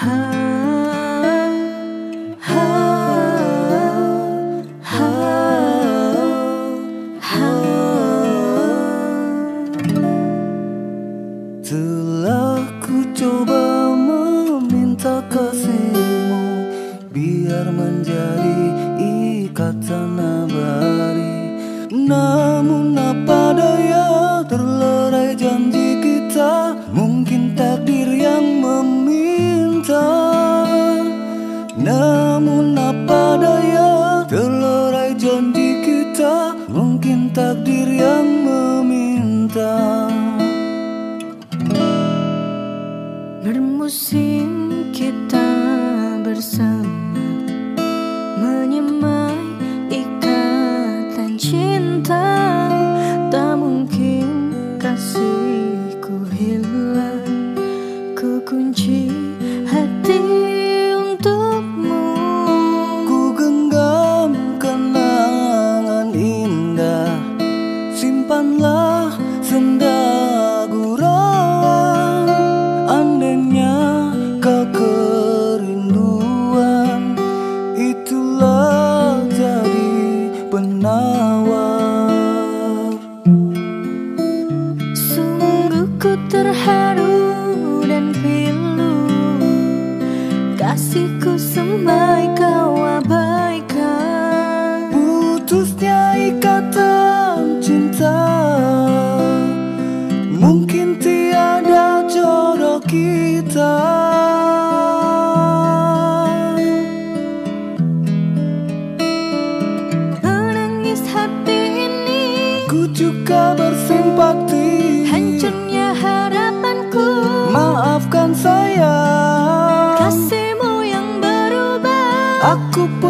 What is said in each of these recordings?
Telah ku coba musim kita bersama. Sungguh ku terharu Aku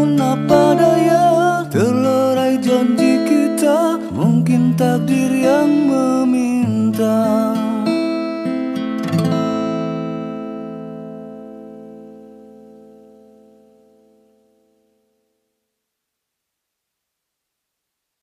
namun apa daya Terlerai janji kita? Mungkin takdir yang meminta.